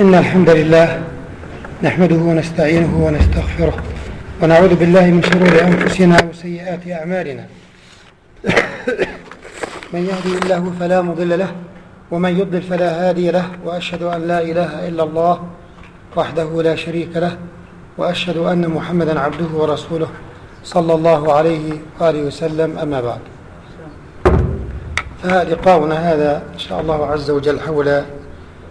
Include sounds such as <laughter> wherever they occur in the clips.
إن الحمد لله نحمده ونستعينه ونستغفره ونعوذ بالله من شرور أنفسنا وسيئات أعمالنا. <coughs> من يهدي الله فلا مضل له ومن يضلل فلا هادي له وأشهد أن لا إله إلا الله وحده لا شريك له وأشهد أن محمدا عبده ورسوله صلى الله عليه وآله وسلم. أما بعد فلقاؤنا هذا إن شاء الله عز وجل حول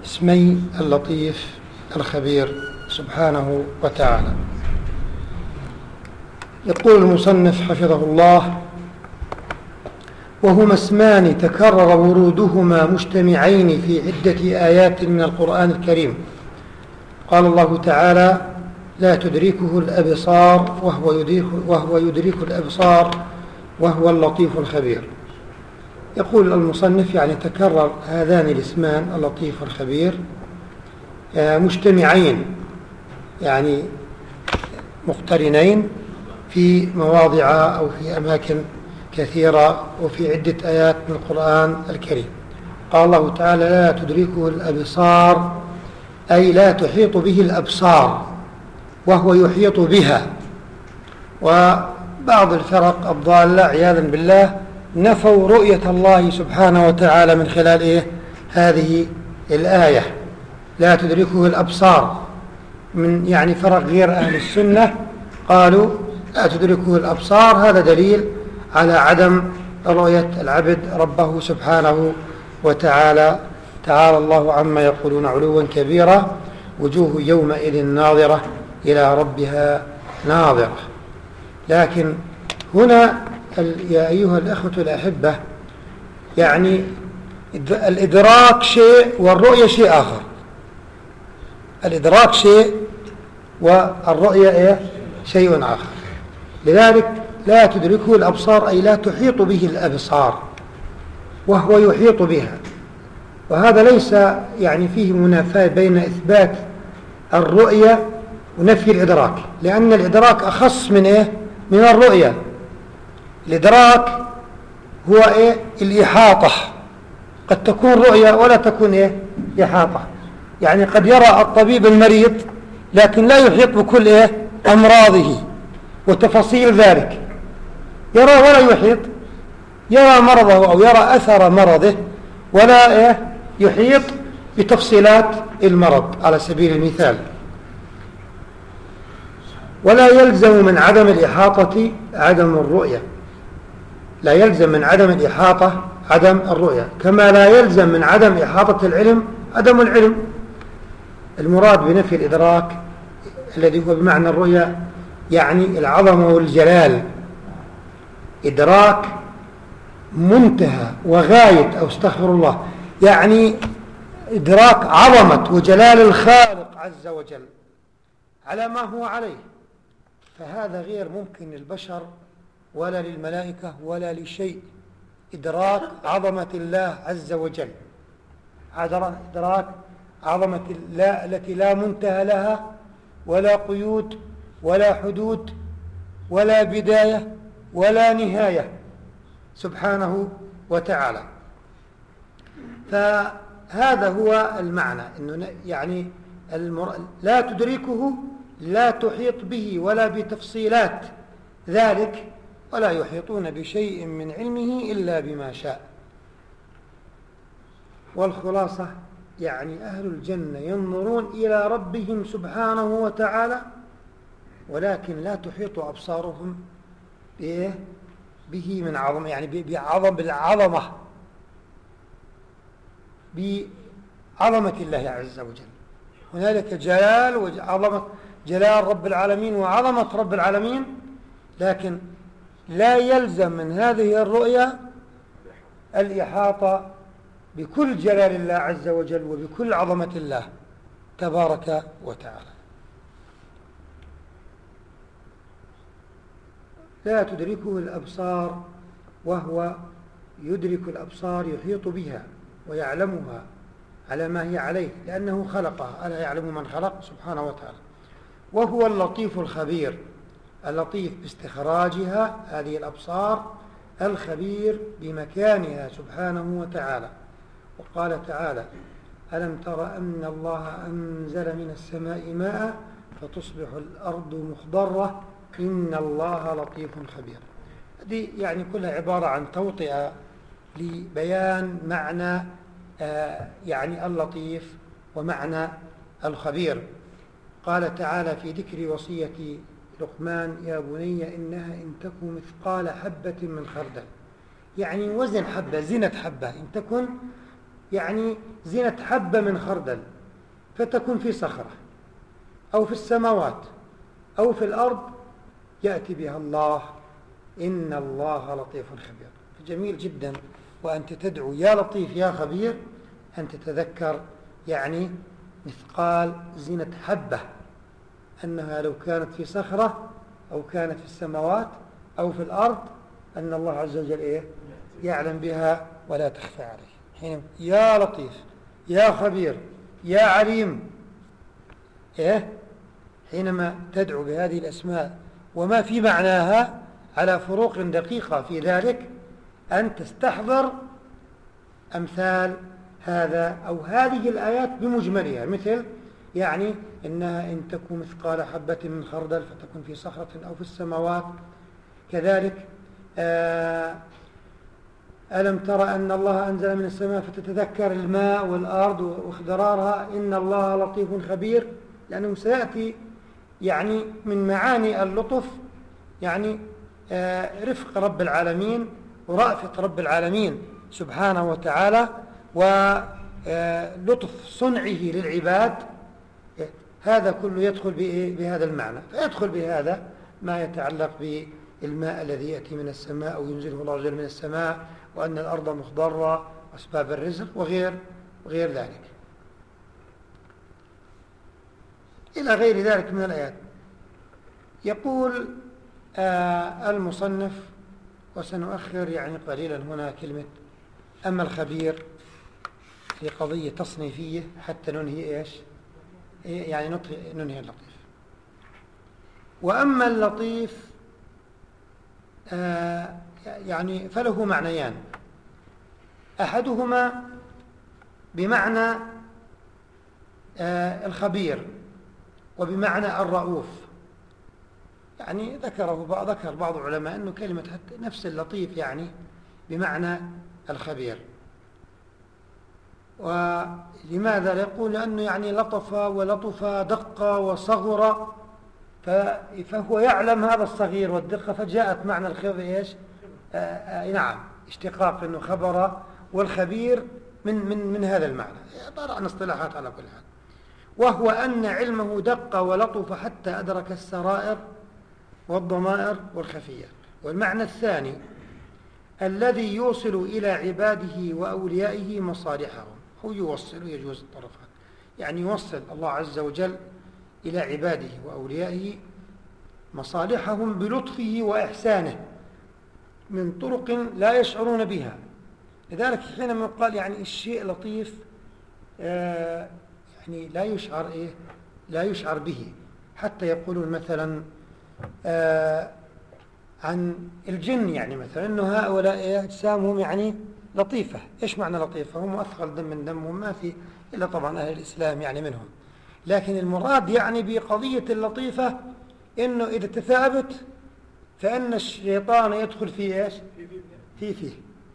اسمي اللطيف الخبير سبحانه وتعالى. يقول المصنف حفظه الله وهما اسمان تكرر ورودهما مجتمعين في عدة آيات من القرآن الكريم. قال الله تعالى لا تدركه الأبصار وهو يدرك, وهو يدرك الأبصار وهو اللطيف الخبير. يقول المصنف يعني تكرر هذان الاسمان اللطيف والخبير آه، مجتمعين يعني مقترنين في مواضع أو في أماكن كثيرة وفي عدة آيات من القرآن الكريم. قال الله تعالى لا تدركه الأبصار أي لا تحيط به الأبصار وهو يحيط بها. وبعض الفرق الضالة عياذا بالله نفوا رؤية الله سبحانه وتعالى من خلال إيه؟ هذه الآية. لا تدركه الأبصار. من يعني فرق غير أهل السنة قالوا لا تدركه الأبصار. هذا دليل على عدم رؤية العبد ربه سبحانه وتعالى. تعالى الله عما يقولون علوا كبيرا. وجوه يومئذ ناظرة إلى ربها ناظرة. لكن هنا يا أيها الأخوة الأحبة يعني الإدراك شيء والرؤية شيء آخر الإدراك شيء والرؤية إيه؟ شيء آخر لذلك لا تدركه الأبصار أي لا تحيط به الأبصار وهو يحيط بها وهذا ليس يعني فيه منافاة بين إثبات الرؤية ونفي الإدراك لأن الإدراك أخص من إيه؟ من الرؤية الإدراك هو إيه؟ الإحاطة قد تكون رؤية ولا تكون إيه؟ إحاطة يعني قد يرى الطبيب المريض لكن لا يحيط بكل إيه؟ أمراضه وتفاصيل ذلك يرى ولا يحيط يرى مرضه أو يرى أثر مرضه ولا إيه؟ يحيط بتفصيلات المرض على سبيل المثال ولا يلزم من عدم الإحاطة عدم الرؤية لا يلزم من عدم الإحاطة عدم الرؤية. كما لا يلزم من عدم إحاطة العلم عدم العلم. المراد بنفي الإدراك الذي هو بمعنى الرؤية يعني العظمة والجلال. إدراك منتهى وغاية أو أستغفر الله يعني إدراك عظمة وجلال الخالق عز وجل على ما هو عليه. فهذا غير ممكن للبشر ولا للملائكة ولا لشيء. إدراك عظمة الله عز وجل. إدراك عظمة الله التي لا منتهى لها ولا قيود ولا حدود ولا بداية ولا نهاية. سبحانه وتعالى. فهذا هو المعنى إنه يعني المر... لا تدركه لا تحيط به ولا بتفصيلات. ذلك ولا يحيطون بشيء من علمه إلا بما شاء والخلاصة يعني أهل الجنة ينظرون إلى ربهم سبحانه وتعالى ولكن لا تحيط أبصارهم؟ به من عظم يعني بعظم بالعظمة بعظمة الله عز وجل هنالك جلال وعظمة جلال رب العالمين وعظمة رب العالمين لكن لا يلزم من هذه الرؤية الإحاطة بكل جلال الله عز وجل وبكل عظمة الله تبارك وتعالى. لا تدركه الأبصار وهو يدرك الأبصار يحيط بها ويعلمها على ما هي عليه لأنه خلقها ألا يعلم من خلق؟ سبحانه وتعالى. وهو اللطيف الخبير. اللطيف باستخراجها هذه الأبصار الخبير بمكانها سبحانه وتعالى. وقال تعالى ألم تر أن الله أنزل من السماء ماء فتصبح الأرض مخضرة؟ إن الله لطيف خبير. هذه يعني كلها عبارة عن توطئة لبيان معنى آه، يعني اللطيف ومعنى الخبير. قال تعالى في ذكر وصية لقمان يا بني إنها إن تكن مثقال حبة من خردل. يعني وزن حبة زنة حبة. إن تكن يعني زنة حبة من خردل فتكن في صخرة أو في السماوات أو في الأرض يأتي بها الله. إن الله لطيف خبير. جميل جدا. وأنت تدعو يا لطيف يا خبير أن تتذكر يعني مثقال زنة حبة. أنها لو كانت في صخرة أو كانت في السماوات أو في الأرض أن الله عز وجل إيه؟ يعلم بها ولا تخفى عليه. حين يا لطيف يا خبير يا عليم إيه؟ حينما تدعو بهذه الأسماء وما في معناها على فروق دقيقة في ذلك أن تستحضر أمثال هذا أو هذه الآيات بمجملها. مثل يعني إنها إن تكون مثقال حبة من خردل فتكون في صخرة أو في السماوات. كذلك آه ألم ترى أن الله أنزل من السماء فتتذكر الماء والأرض واخضرارها؟ إن الله لطيف خبير لأنه سيأتي يعني من معاني اللطف يعني آه رفق رب العالمين ورأفة رب العالمين سبحانه وتعالى ولطف صنعه للعباد هذا كله يدخل بهذا المعنى. فيدخل بهذا ما يتعلق بالماء الذي يأتي من السماء أو ينزله الله عز من السماء وأن الأرض مخضرة وأسباب الرزق وغير وغير ذلك. إلى غير ذلك من الآيات. يقول آه المصنف وسنؤخر يعني قليلا هنا كلمة أما الخبير في قضية تصنيفية حتى ننهي إيش؟ يعني ننهي اللطيف. وأما اللطيف آه يعني فله معنيان. أحدهما بمعنى آه الخبير وبمعنى الرؤوف. يعني ذكره بعض ذكر بعض العلماء أنه كلمة نفس اللطيف يعني بمعنى الخبير. ولماذا يقول؟ لأنه يعني لطف ولطف دق وصغر. فهو يعلم هذا الصغير والدقة فجاءت معنى الخبر إيش؟ آه آه نعم اشتقاق أنه خبر والخبير من, من, من هذا المعنى. طبعا اصطلاحات على كل حال. وهو أن علمه دق ولطف حتى أدرك السرائر والضمائر والخفيات والمعنى الثاني الذي يوصل إلى عباده وأوليائه مصالحهم. هو يوصل ويجوز الطرفان. يعني يوصل الله عز وجل إلى عباده وأوليائه مصالحهم بلطفه وإحسانه من طرق لا يشعرون بها. لذلك حينما قال يعني الشيء لطيف آه يعني لا يشعر إيه؟ لا يشعر به. حتى يقولون مثلا آه عن الجن يعني مثلا إنه هؤلاء أجسامهم يعني لطيفة. إيش معنى لطيفة؟ هم أثقل دم من دمهم ما في إلا طبعا أهل الإسلام يعني منهم. لكن المراد يعني بقضية اللطيفة إنه إذا تثابت فإن الشيطان يدخل في إيش؟ في فيه.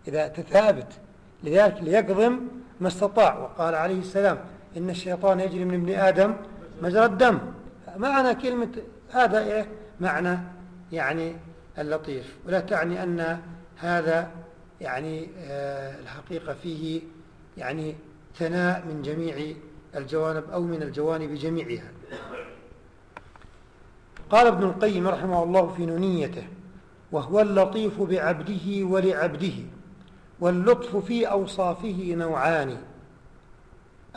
إذا تثابت لذلك ليقضم ما استطاع. وقال عليه السلام إن الشيطان يجري من ابن آدم مجرى الدم. معنى كلمة هذا إيه؟ معنى يعني اللطيف. ولا تعني أن هذا يعني آه، الحقيقة فيه يعني ثناء من جميع الجوانب أو من الجوانب جميعها. قال ابن القيم رحمه الله في نونيته وهو اللطيف بعبده ولعبده واللطف في أوصافه نوعان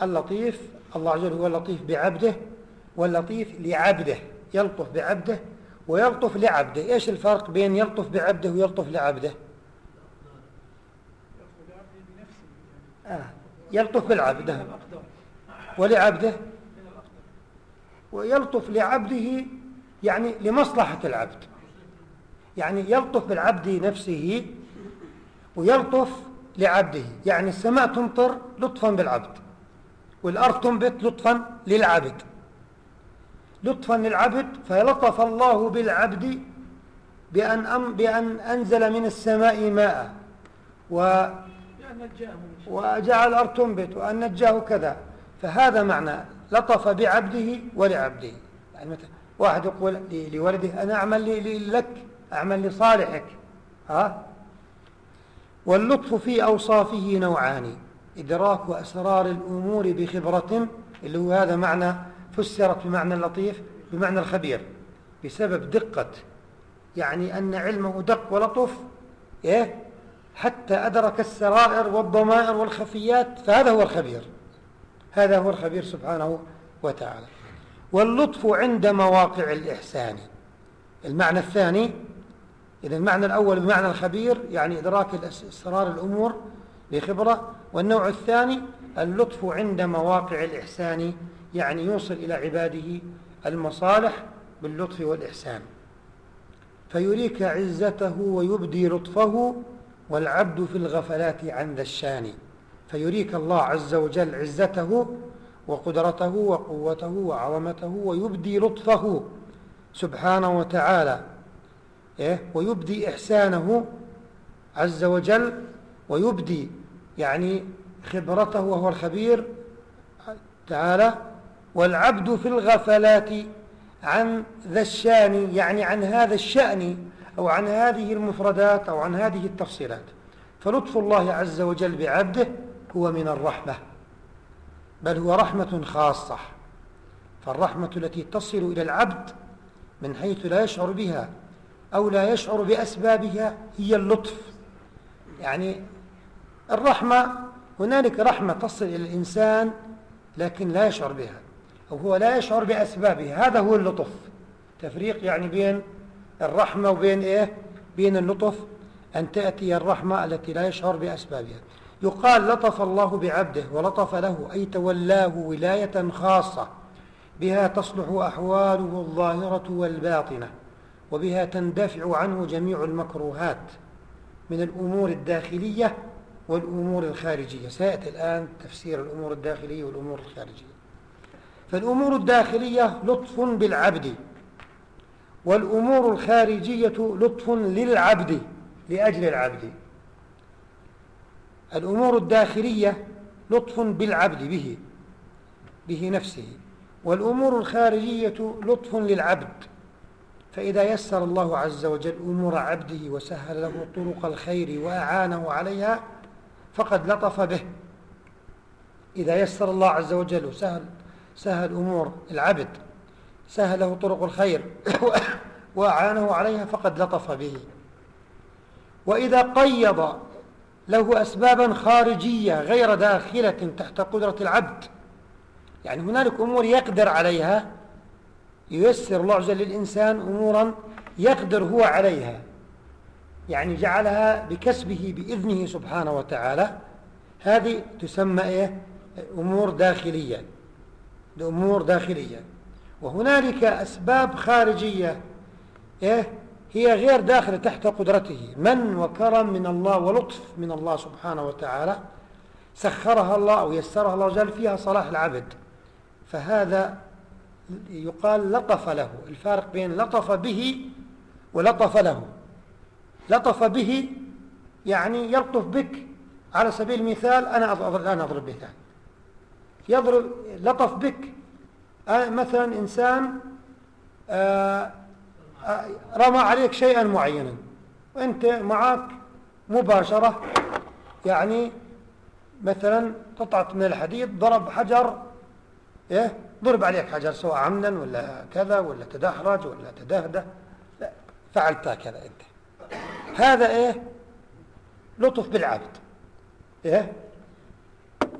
اللطيف الله عز وجل هو اللطيف بعبده واللطيف لعبده يلطف بعبده ويلطف لعبده. إيش الفرق بين يلطف بعبده ويلطف لعبده؟ آه. يلطف بالعبد ولعبده. ويلطف لعبده يعني لمصلحة العبد. يعني يلطف بالعبد نفسه ويلطف لعبده. يعني السماء تمطر لطفا بالعبد والأرض تنبت لطفا للعبد. لطفا للعبد فلطف الله بالعبد بأن, أم بأن أنزل من السماء ماء. وجعل الأرض تنبت وأن نجاه كذا. فهذا معنى لطف بعبده ولعبده. يعني مثلا واحد يقول لولده أنا أعمل لك أعمل لصالحك ها؟ واللطف في أوصافه نوعان إدراك أسرار الأمور بخبرة اللي هو هذا معنى فسرت بمعنى اللطيف بمعنى الخبير. بسبب دقة. يعني أن علمه دق ولطف. إيه؟ حتى أدرك السرائر والضمائر والخفيات فهذا هو الخبير. هذا هو الخبير سبحانه وتعالى. واللطف عند مواقع الإحسان. المعنى الثاني إذا المعنى الأول بمعنى الخبير يعني إدراك أسرار الأمور بخبرة. والنوع الثاني اللطف عند مواقع الإحسان يعني يوصل إلى عباده المصالح باللطف والإحسان. فيريك عزته ويبدي لطفه والعبد في الغفلات عن ذا الشان فيريك الله عز وجل عزته وقدرته وقوته وعظمته ويبدي لطفه سبحانه وتعالى إيه؟ ويبدي إحسانه عز وجل ويبدي يعني خبرته وهو الخبير تعالى والعبد في الغفلات عن ذا الشان يعني عن هذا الشأن أو عن هذه المفردات أو عن هذه التفصيلات. فلطف الله عز وجل بعبده هو من الرحمة بل هو رحمة خاصة. فالرحمة التي تصل إلى العبد من حيث لا يشعر بها أو لا يشعر بأسبابها هي اللطف. يعني الرحمة هنالك رحمة تصل إلى الإنسان لكن لا يشعر بها أو هو لا يشعر بأسبابها. هذا هو اللطف. تفريق يعني بين الرحمة وبين إيه؟ بين اللطف أن تأتي الرحمة التي لا يشعر بأسبابها. يقال لطف الله بعبده ولطف له أي تولاه ولاية خاصة. بها تصلح أحواله الظاهرة والباطنة وبها تندفع عنه جميع المكروهات من الأمور الداخلية والأمور الخارجية. سيأتي الآن تفسير الأمور الداخلية والأمور الخارجية. فالأمور الداخلية لطف بالعبد. والأمور الخارجية لطف للعبد لأجل العبد. الأمور الداخلية لطف بالعبد به به نفسه. والأمور الخارجية لطف للعبد. فإذا يسر الله عز وجل أمور عبده وسهل له طرق الخير وأعانه عليها فقد لطف به. إذا يسر الله عز وجل وسهل سهل أمور العبد. سهل له طرق الخير. <coughs> وأعانه عليها فقد لطف به. وإذا قيض له أسبابا خارجية غير داخلة تحت قدرة العبد. يعني هنالك أمور يقدر عليها ييسر الله عز وجل للإنسان أمورا يقدر هو عليها. يعني جعلها بكسبه بإذنه سبحانه وتعالى. هذه تسمى إيه؟ أمور داخلية. أمور داخلية. وهنالك أسباب خارجية إيه؟ هي غير داخلة تحت قدرته. من وكرم من الله ولطف من الله سبحانه وتعالى سخرها الله أو يسرها الله جل فيها صلاح العبد. فهذا يقال لطف له. الفارق بين لطف به ولطف له. لطف به يعني يلطف بك. على سبيل المثال أنا الآن أضرب مثال. يضرب لطف بك. مثلا إنسان رمى عليك شيئا معينا وأنت معك مباشرة يعني مثلا قطعة من الحديد ضرب حجر إيه ضرب عليك حجر سواء عمدا ولا كذا ولا تدحرج ولا تدهده لا فعلت كذا أنت. هذا إيه؟ لطف بالعبد. إيه؟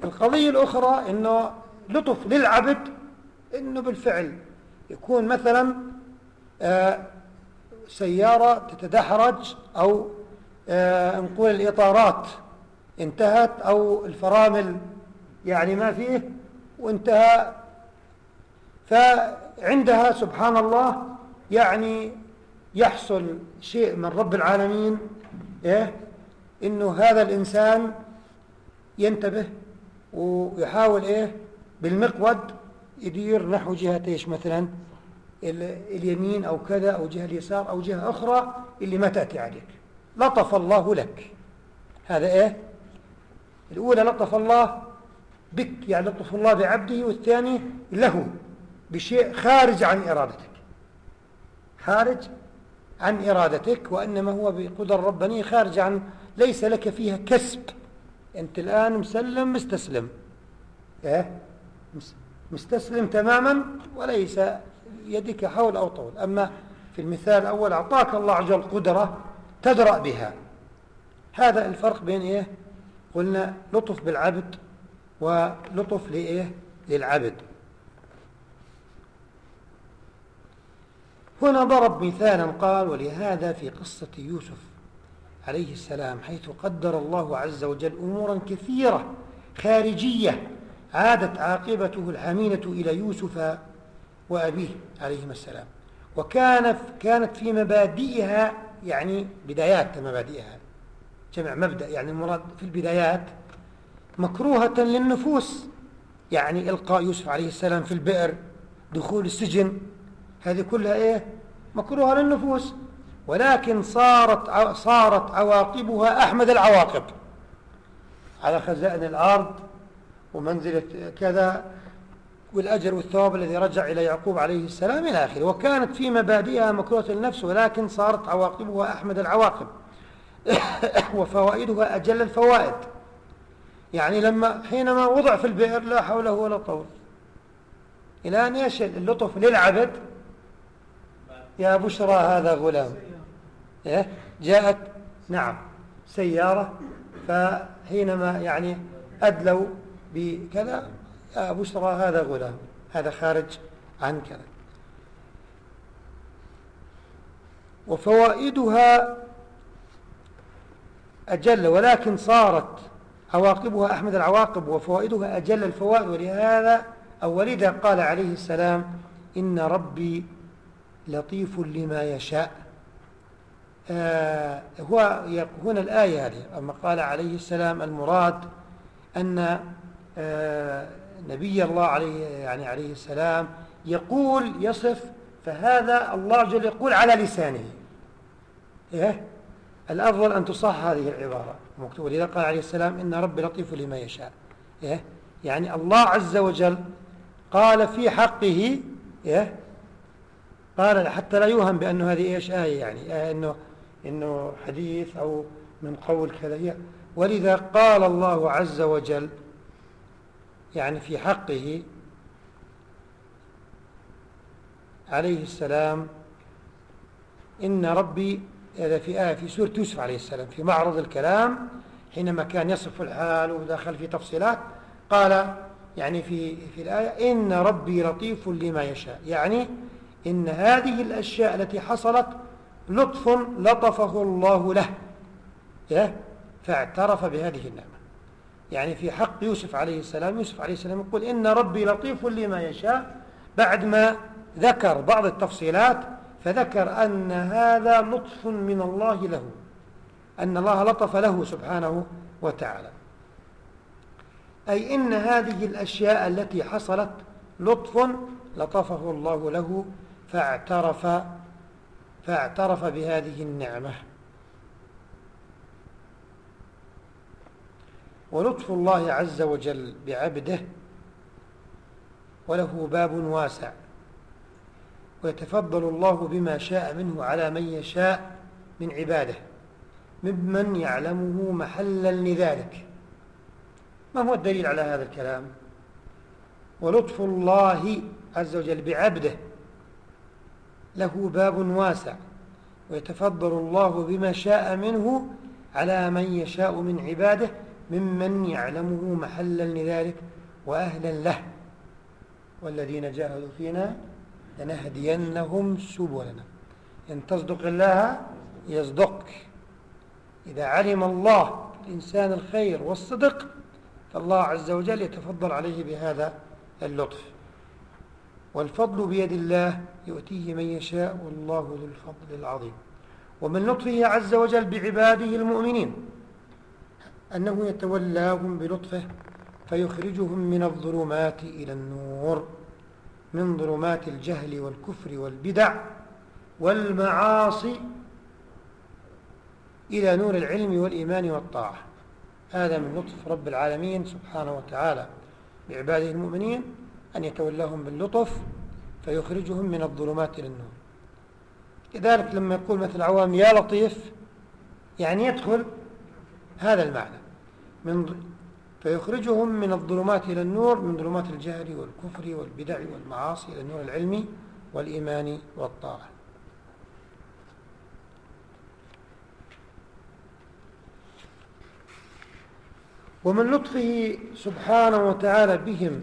القضية الأخرى إنه لطف للعبد إنه بالفعل يكون مثلا آه سيارة تتدحرج أو آه نقول الإطارات انتهت أو الفرامل يعني ما فيه وانتهى فعندها سبحان الله يعني يحصل شيء من رب العالمين إيه؟ إنه هذا الإنسان ينتبه ويحاول إيه بالمقود يدير نحو جهة إيش مثلا؟ اليمين أو كذا أو جهة اليسار أو جهة أخرى اللي ما تأتي عليك. لطف الله لك. هذا إيه؟ الأولى لطف الله بك يعني لطف الله بعبده والثاني له بشيء خارج عن إرادتك. خارج عن إرادتك وإنما هو بقدر ربانية خارج عن ليس لك فيها كسب. أنت الآن مسلم مستسلم. إيه؟ مستسلم تماما وليس يدك حول أو طول. أما في المثال الأول أعطاك الله عز وجل قدرة تدرأ بها. هذا الفرق بين إيه؟ قلنا لطف بالعبد ولطف لإيه؟ للعبد. هنا ضرب مثالا قال ولهذا في قصة يوسف عليه السلام حيث قدر الله عز وجل أمورا كثيرة خارجية عادت عاقبته الحمينة إلى يوسف وأبيه عليهما السلام. وكان كانت في مبادئها يعني بدايات مبادئها. جمع مبدأ يعني المراد في البدايات مكروهة للنفوس. يعني إلقاء يوسف عليه السلام في البئر دخول السجن. هذه كلها إيه؟ مكروهة للنفوس. ولكن صارت صارت عواقبها أحمد العواقب. على خزائن الأرض ومنزلة كذا والأجر والثواب الذي رجع إلى يعقوب عليه السلام إلى آخره. وكانت في مبادئها مكروهة النفس ولكن صارت عواقبها أحمد العواقب. <coughs> وفوائدها أجل الفوائد. يعني لما حينما وضع في البئر لا حول ولا قوة إلى أن يشل اللطف للعبد. يا بشرى هذا غلام. إيه؟ جاءت نعم سيارة. فحينما يعني أدلوا بكذا يا بشرى هذا غلام هذا خارج عن كذا. وفوائدها أجل ولكن صارت عواقبها أحمد العواقب وفوائدها أجل الفوائد. ولهذا أو ولذا قال عليه السلام إن ربي لطيف لما يشاء. آه هو هنا الآية هذه أما قال عليه السلام المراد أن نبي الله عليه يعني عليه السلام يقول يصف فهذا الله جل يقول على لسانه إيه؟ الأفضل أن تصح هذه العبارة مكتوبة لذا قال عليه السلام إن ربي لطيف لما يشاء إيه؟ يعني الله عز وجل قال في حقه إيه؟ قال حتى لا يوهم بأنه هذه إيش آية يعني آية إنه, إنه حديث أو من قول كذا ولذا قال الله عز وجل يعني في حقه عليه السلام إن ربي هذا في آية في سورة يوسف عليه السلام في معرض الكلام حينما كان يصف الحال ودخل في تفصيلات قال يعني في في الآية إن ربي لطيف لما يشاء يعني إن هذه الأشياء التي حصلت لطف لطفه الله له فاعترف بهذه النعمة. يعني في حق يوسف عليه السلام يوسف عليه السلام يقول إن ربي لطيف لما يشاء بعد ما ذكر بعض التفصيلات فذكر أن هذا لطف من الله له أن الله لطف له سبحانه وتعالى. أي إن هذه الأشياء التي حصلت لطف لطفه الله له فاعترف فاعترف بهذه النعمة. ولطف الله عز وجل بعبده وله باب واسع. ويتفضل الله بما شاء منه على من يشاء من عباده ممن يعلمه محلا لذلك. ما هو الدليل على هذا الكلام؟ ولطف الله عز وجل بعبده له باب واسع. ويتفضل الله بما شاء منه على من يشاء من عباده ممن يعلمه محلا لذلك وأهلا له. والذين جاهدوا فينا لنهدينهم سبلنا. إن تصدق الله يصدقك إذا علم الله الإنسان الخير والصدق فالله عز وجل يتفضل عليه بهذا اللطف. والفضل بيد الله يؤتيه من يشاء والله ذو الفضل العظيم. ومن لطفه عز وجل بعباده المؤمنين. أنه يتولاهم بلطفه فيخرجهم من الظلمات إلى النور من ظلمات الجهل والكفر والبدع والمعاصي إلى نور العلم والإيمان والطاعة. هذا من لطف رب العالمين سبحانه وتعالى. بعباده المؤمنين أن يتولاهم باللطف فيخرجهم من الظلمات إلى النور. لذلك لما يقول مثل العوام يا لطيف يعني يدخل هذا المعنى. من فيخرجهم من الظلمات إلى النور من ظلمات الجهل والكفر والبدع والمعاصي إلى النور العلمي والإيمان والطاعة. ومن لطفه سبحانه وتعالى بهم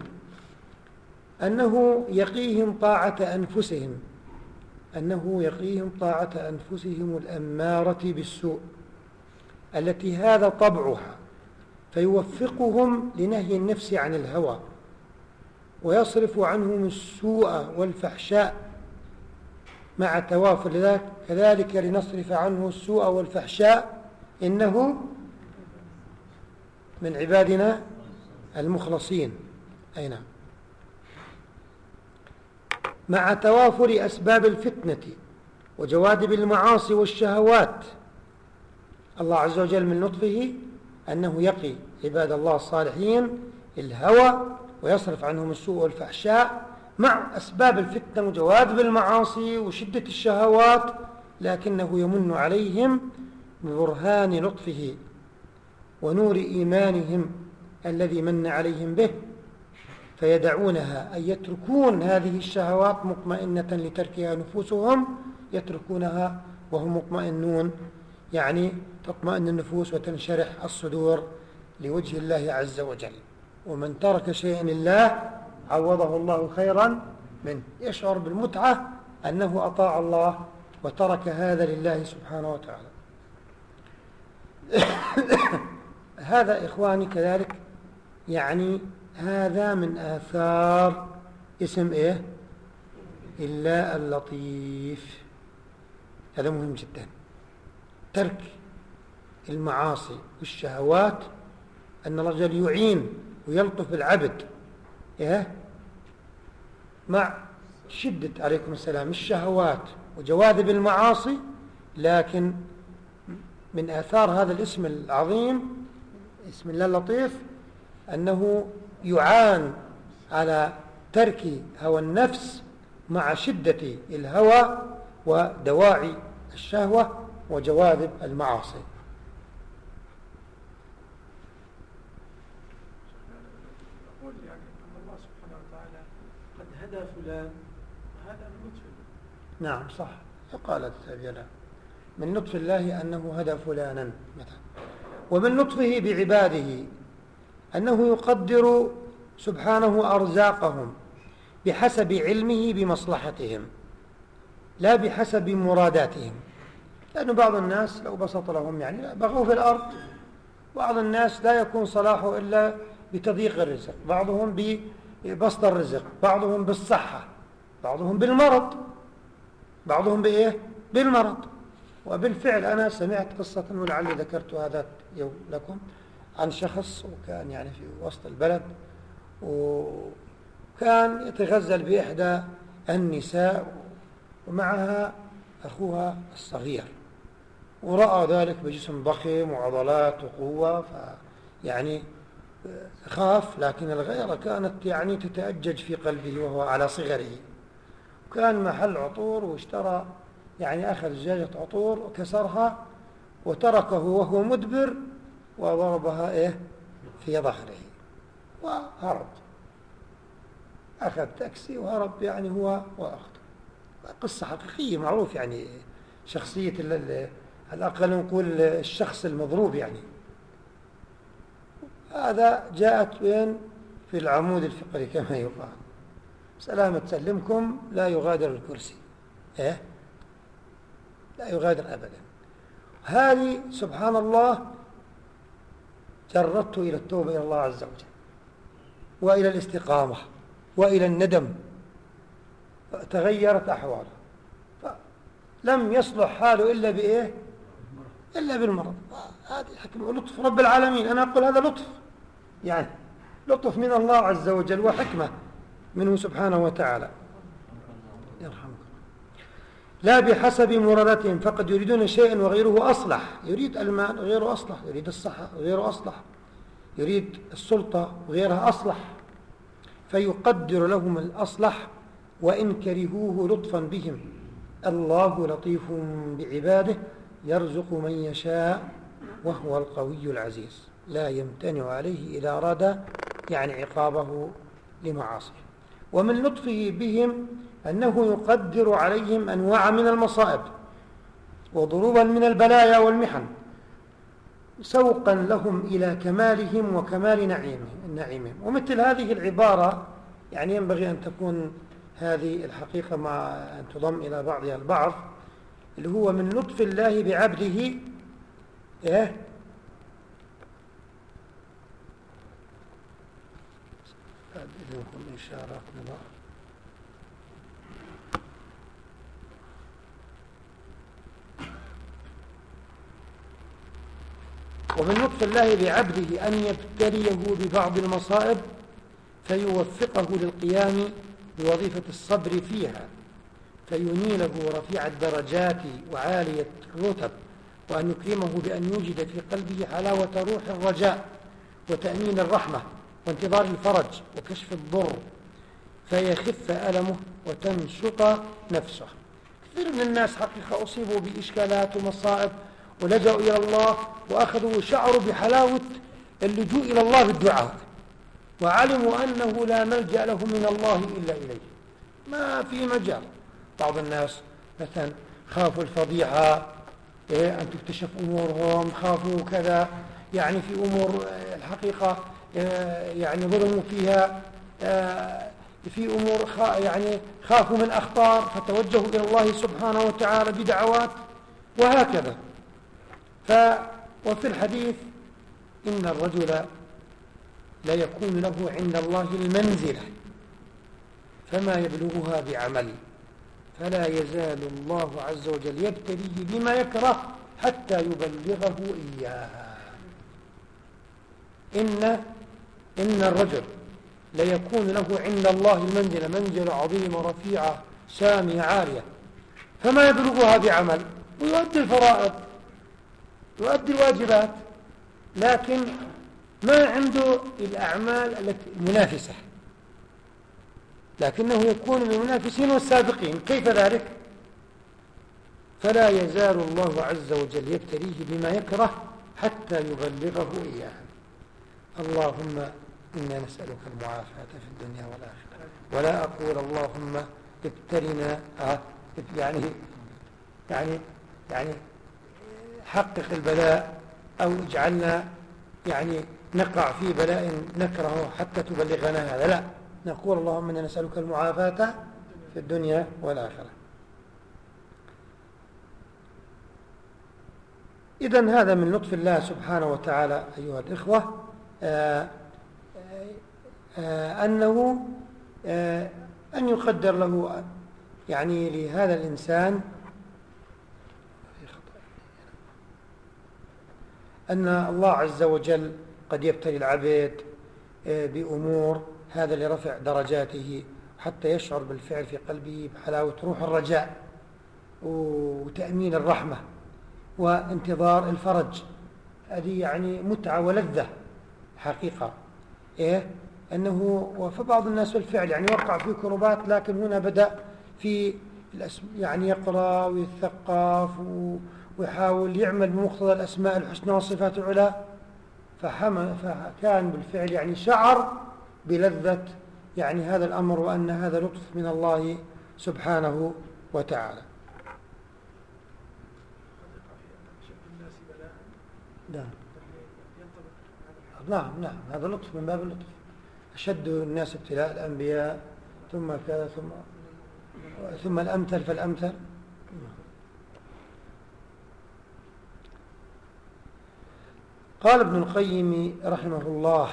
أنه يقيهم طاعة أنفسهم أنه يقيهم طاعة أنفسهم الأمارة بالسوء. التي هذا طبعها فيوفقهم لنهي النفس عن الهوى ويصرف عنهم السوء والفحشاء مع توافر كذلك لنصرف عنه السوء والفحشاء إنه من عبادنا المخلصين. أي نعم. مع توافر أسباب الفتنة وجوادب المعاصي والشهوات الله عز وجل من لطفه أنه يقي عباد الله الصالحين الهوى ويصرف عنهم السوء والفحشاء مع أسباب الفتنة وجوادب المعاصي وشدة الشهوات لكنه يمن عليهم ببرهان لطفه ونور إيمانهم الذي من عليهم به فيدعونها أي يتركون هذه الشهوات مطمئنة لتركها نفوسهم يتركونها وهم مطمئنون يعني تطمئن النفوس وتنشرح الصدور لوجه الله عز وجل. ومن ترك شيئا لله عوضه الله خيرا منه. يشعر بالمتعة أنه أطاع الله وترك هذا لله سبحانه وتعالى. <coughs> هذا إخواني كذلك يعني هذا من آثار اسم إيه؟ إلا اللطيف. هذا مهم جدا. ترك المعاصي والشهوات أن الرجل يعين ويلطف العبد. إيه؟ مع شدة عليكم السلام الشهوات وجواذب المعاصي لكن من آثار هذا الاسم العظيم اسم الله اللطيف أنه يعان على ترك هوى النفس مع شدة الهوى ودواعي الشهوة. وجواذب المعاصي. يعني أن الله سبحانه وتعالى قد هدى فلان وهذا من لطف نعم صح. قالت سبيلا. من لطف الله أنه هدى فلانا مثلا. ومن لطفه بعباده أنه يقدر سبحانه أرزاقهم بحسب علمه بمصلحتهم لا بحسب مراداتهم. لأن بعض الناس لو بسط لهم يعني بغوا في الأرض. بعض الناس لا يكون صلاحه إلا بتضييق الرزق. بعضهم ببسط الرزق بعضهم بالصحة بعضهم بالمرض. بعضهم بإيه؟ بالمرض. وبالفعل أنا سمعت قصة ولعلي ذكرت هذا يوم لكم عن شخص وكان يعني في وسط البلد وكان يتغزل بإحدى النساء ومعها أخوها الصغير. ورأى ذلك بجسم ضخم وعضلات وقوة يعني خاف لكن الغيرة كانت يعني تتأجج في قلبه وهو على صغره. وكان محل عطور واشترى يعني أخذ زجاجة عطور وكسرها وتركه وهو مدبر وضربها إيه؟ في ظهره. وهرب. أخذ تاكسي وهرب يعني هو وأخته قصة حقيقية معروف يعني شخصية على الأقل نقول الشخص المضروب يعني. هذا جاءت بين في العمود الفقري كما يقال. سلامة تسلمكم لا يغادر الكرسي. إيه؟ لا يغادر أبدا. هذه سبحان الله جردته إلى التوبة إلى الله عز وجل. وإلى الاستقامة. وإلى الندم. تغيرت أحواله. لم يصلح حاله إلا بإيه؟ إلا بالمرض. هذه حكم لطف رب العالمين. أنا أقول هذا لطف. يعني لطف من الله عز وجل وحكمة منه سبحانه وتعالى. يرحمك. لا بحسب مرادتهم. فقد يريدون شيئا وغيره أصلح. يريد المال غيره أصلح. يريد الصحة غيره أصلح. يريد السلطة وغيرها أصلح. فيقدر لهم الأصلح وإن كرهوه لطفا بهم. الله لطيف بعباده. يرزق من يشاء وهو القوي العزيز. لا يمتنع عليه إذا أراد يعني عقابه لمعاصيه. ومن لطفه بهم أنه يقدر عليهم أنواع من المصائب وضروبا من البلايا والمحن سوقا لهم إلى كمالهم وكمال نعيمهم, نعيمهم. ومثل هذه العبارة يعني ينبغي أن تكون هذه الحقيقة مع أن تضم إلى بعضها البعض. اللي هو من لطف الله بعبده إيه؟ أستأذنكم إشارات نظر ومن لطف الله بعبده أن يبتليه ببعض المصائب فيوفقه للقيام بوظيفة الصبر فيها. فينيله رفيع الدرجات وعالية الرتب وأن يكرمه بأن يوجد في قلبه حلاوة روح الرجاء وتأمين الرحمة وانتظار الفرج وكشف الضر فيخف ألمه وتنشط نفسه. كثير من الناس حقيقة أصيبوا بإشكالات ومصائب ولجأوا إلى الله وأخذوا شعروا بحلاوة اللجوء إلى الله بالدعاء وعلموا أنه لا ملجأ له من الله إلا إليه. ما في مجال. بعض الناس مثلا خافوا الفضيحة إيه أن تكتشف أمورهم خافوا كذا. يعني في أمور الحقيقة آه، يعني ظلموا فيها آه، في أمور يعني خافوا من أخطار فتوجهوا إلى الله سبحانه وتعالى بدعوات وهكذا. ف وفي الحديث إن الرجل لا يكون له عند الله المنزلة فما يبلغها بعمل. فلا يزال الله عز وجل يبتليه بما يكره حتى يبلغه إياها. إن, إن الرجل ليكون له عند الله المنزلة منزلة عظيمة رفيعة سامية عالية فما يبلغها بعمل؟ ويؤدي الفرائض يؤدي الواجبات. لكن ما عنده الأعمال التي لكنه يكون من المنافسين والسابقين. كيف ذلك؟ فلا يزال الله عز وجل يبتليه بما يكره حتى يبلغه إياه. اللهم إنا نسألك المعافاة في الدنيا والآخرة. ولا أقول اللهم ابتلنا آه يعني يعني يعني حقق البلاء أو اجعلنا يعني نقع في بلاء نكره حتى تبلغنا هذا. لا. نقول اللهم إنا نسألك المعافاة في الدنيا والآخرة. إذا هذا من لطف الله سبحانه وتعالى أيها الإخوة آآ آه، آآ آه، أنه آه، أن يقدر له يعني لهذا الإنسان أن الله عز وجل قد يبتلي العبد بأمور هذا لرفع درجاته حتى يشعر بالفعل في قلبه بحلاوة روح الرجاء وتأمين الرحمة وانتظار الفرج. هذه يعني متعة ولذة حقيقة. إيه؟ أنه وفبعض الناس بالفعل يعني وقع في كربات لكن هنا بدأ في يعني يقرأ ويثقف ويحاول يعمل بمقتضى الأسماء الحسنى والصفات العلى. فكان بالفعل يعني شعر بلذة يعني هذا الأمر وأن هذا لطف من الله سبحانه وتعالى. نعم. نعم نعم هذا لطف من باب اللطف. أشد الناس ابتلاء الأنبياء ثم كذا ثم ثم الأمثل فالأمثل. قال ابن القيم رحمه الله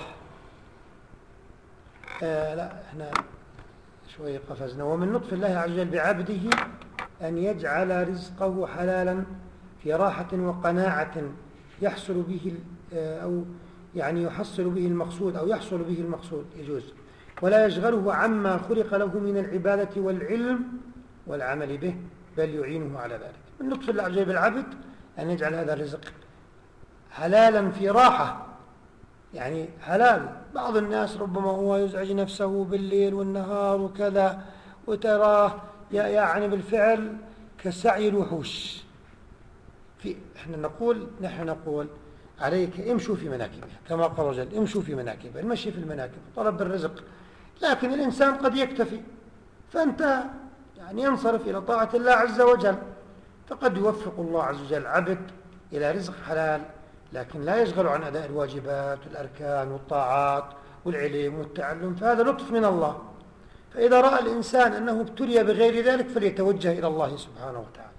آه لا إحنا شوية قفزنا. ومن لطف الله عز وجل بعبده أن يجعل رزقه حلالا في راحة وقناعة يحصل به آه، أو يعني يحصل به المقصود أو يحصل به المقصود. يجوز. ولا يشغله عما خلق له من العبادة والعلم والعمل به بل يعينه على ذلك. من لطف الله عز وجل بالعبد أن يجعل هذا الرزق حلالا في راحة يعني حلال. بعض الناس ربما هو يزعج نفسه بالليل والنهار وكذا وتراه يعني بالفعل كسعي الوحوش. في إحنا نقول نحن نقول عليك امشوا في مناكبها كما قال رجل امشوا في مناكبها المشي في المناكب طلب الرزق. لكن الإنسان قد يكتفي فأنت يعني ينصرف إلى طاعة الله عز وجل. فقد يوفق الله عز وجل عبد إلى رزق حلال. لكن لا يشغل عن أداء الواجبات والأركان والطاعات والعلم والتعلم فهذا لطف من الله. فإذا رأى الإنسان أنه ابتلي بغير ذلك فليتوجه إلى الله سبحانه وتعالى.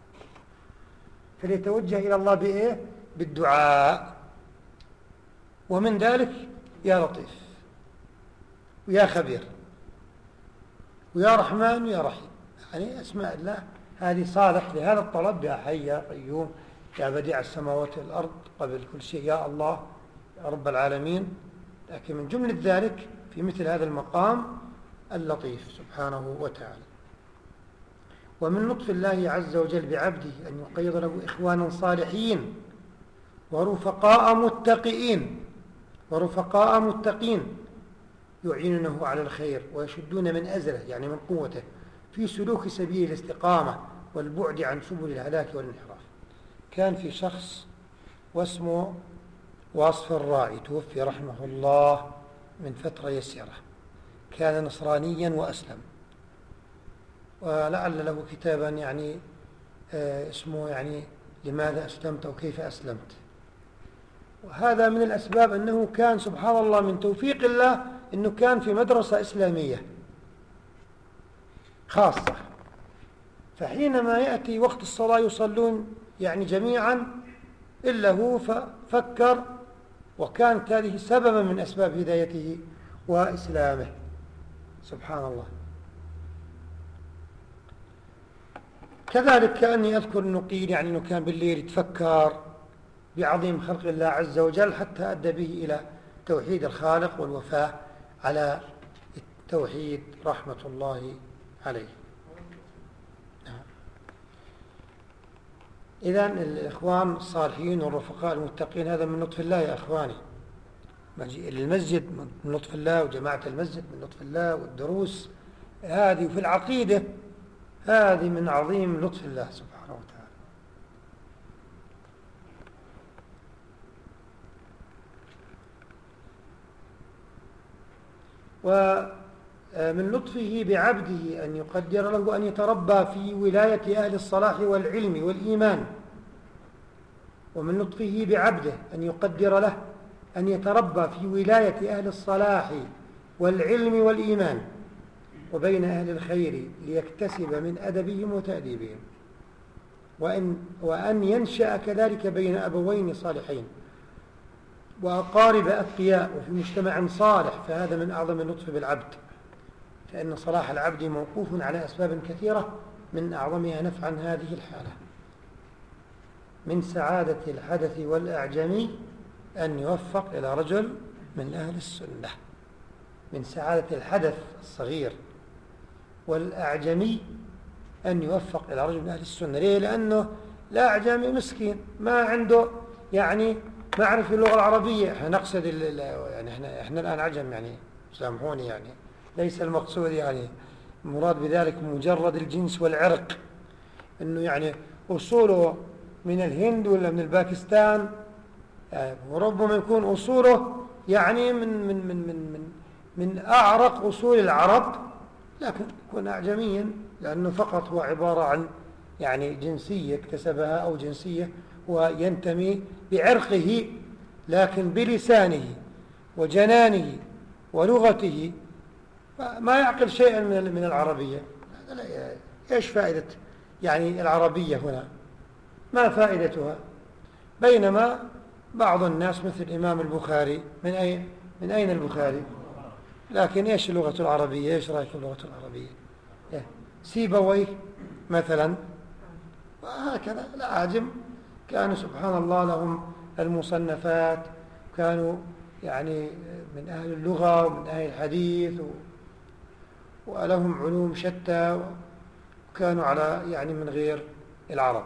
فليتوجه إلى الله بإيه؟ بالدعاء. ومن ذلك يا لطيف ويا خبير ويا رحمن ويا رحيم. يعني أسماء الله هذه صالح لهذا الطلب يا حي يا قيوم. يا بديع السماوات والأرض قبل كل شيء يا الله يا رب العالمين. لكن من جملة ذلك في مثل هذا المقام اللطيف سبحانه وتعالى. ومن لطف الله عز وجل بعبده أن يقيض له إخوانا صالحين ورفقاء متقئين ورفقاء متقين يعينونه على الخير ويشدون من أزره يعني من قوته في سلوك سبيل الاستقامة والبعد عن سبل الهلاك والانحراف. كان في شخص واسمه واصف الرائي توفي رحمه الله من فترة يسيرة. كان نصرانيا وأسلم. ولعل له كتابا يعني آه، اسمه يعني لماذا أسلمت وكيف أسلمت. وهذا من الأسباب أنه كان سبحان الله من توفيق الله أنه كان في مدرسة إسلامية خاصة. فحينما يأتي وقت الصلاة يصلون يعني جميعا إلا هو ففكر وكانت هذه سببا من أسباب هدايته وإسلامه. سبحان الله. كذلك كأني أذكر أنه قيل يعني أنه كان بالليل يتفكر بعظيم خلق الله عز وجل حتى أدى به إلى توحيد الخالق والوفاء على التوحيد رحمة الله عليه نعم. إذا الإخوان الصالحين والرفقاء المتقين هذا من لطف الله يا إخواني. المسجد من لطف الله وجماعة المسجد من لطف الله والدروس. هذه وفي العقيدة هذه من عظيم لطف الله سبحانه وتعالى. ومن لطفه بعبده أن يقدر له أن يتربى في ولاية أهل الصلاح والعلم والإيمان. ومن لطفه بعبده أن يقدر له أن يتربى في ولاية أهل الصلاح والعلم والإيمان. وبين أهل الخير ليكتسب من أدبهم وتأديبهم. وأن, وأن ينشأ كذلك بين أبوين صالحين. وأقارب أتقياء وفي مجتمع صالح فهذا من أعظم اللطف بالعبد. فإن صلاح العبد موقوف على أسباب كثيرة من أعظمها نفعا هذه الحالة. من سعادة الحدث والأعجمي أن يوفق إلى رجل من أهل السنة. من سعادة الحدث الصغير والأعجمي أن يوفق إلى رجل من أهل السنة. ليه؟ لأنه الأعجمي مسكين ما عنده يعني معرفة اللغة العربية. إحنا نقصد يعني إحنا, إحنا الآن عجم يعني سامحوني يعني. ليس المقصود يعني مراد بذلك مجرد الجنس والعرق إنه يعني أصوله من الهند ولا من الباكستان يعني وربما يكون أصوله يعني من من من من من, من أعرق أصول العرب لكن يكون اعجميا لأنه فقط هو عبارة عن يعني جنسية اكتسبها أو جنسية وينتمي بعرقه لكن بلسانه وجنانه ولغته ما يعقل شيئا من العربية. إيش فائدة؟ يعني العربية هنا. ما فائدتها؟ بينما بعض الناس مثل الإمام البخاري من أين؟ من أين البخاري؟ لكن إيش اللغة العربية؟ إيش رأيك اللغة العربية؟ إيه؟ سيبويه مثلا. وهكذا. الأعاجم كانوا سبحان الله لهم المصنفات. كانوا يعني من أهل اللغة ومن أهل الحديث و... ولهم علوم شتى وكانوا على يعني من غير العرب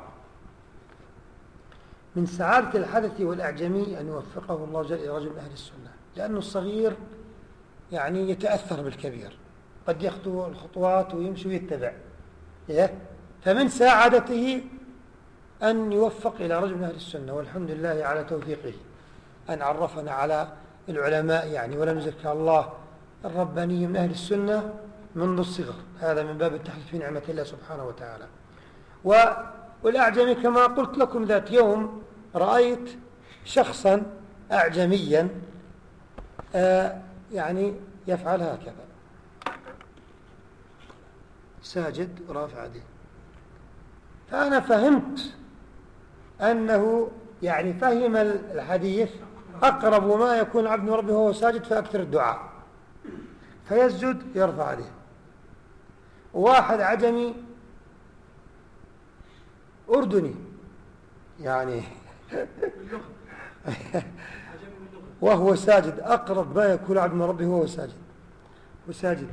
من سعادة الحدث والأعجمي أن يوفقه الله جل إلى رجل أهل السنة لأنه الصغير يعني يتأثر بالكبير قد يخطو الخطوات ويمشي ويتبع إيه؟ فمن سعادته أن يوفق إلى رجل أهل السنة والحمد لله على توفيقه أن عرفنا على العلماء يعني ولم يزكى الله الرباني من أهل السنة منذ الصغر. هذا من باب التحدث في نعمة الله سبحانه وتعالى. والأعجمي كما قلت لكم ذات يوم رأيت شخصا أعجميا آه يعني يفعل هكذا. ساجد ورافع يديه. فأنا فهمت أنه يعني فهم الحديث أقرب ما يكون عبد ربه وهو ساجد فأكثر الدعاء. فيسجد يرفع يديه. واحد عجمي أردني. يعني <laughs> وهو ساجد أقرب ما يكون عبد ربه وهو ساجد. وساجد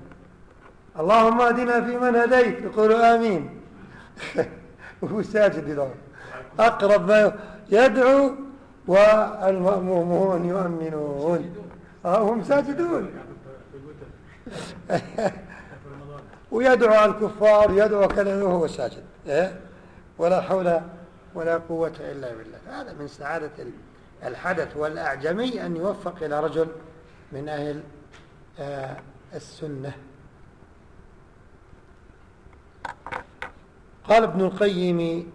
اللهم اهدنا فيمن هديت. يقول آمين. <laughs> وهو ساجد يدعو أقرب ما يدعو والمأمومون يؤمنون. آه هم ساجدون. <laughs> ويدعو الكفار يدعو كذا وهو ساجد إيه؟ ولا حول ولا قوة إلا بالله. هذا من سعادة الحدث والأعجمي أن يوفق إلى رجل من أهل آه، السنة. قال ابن القيم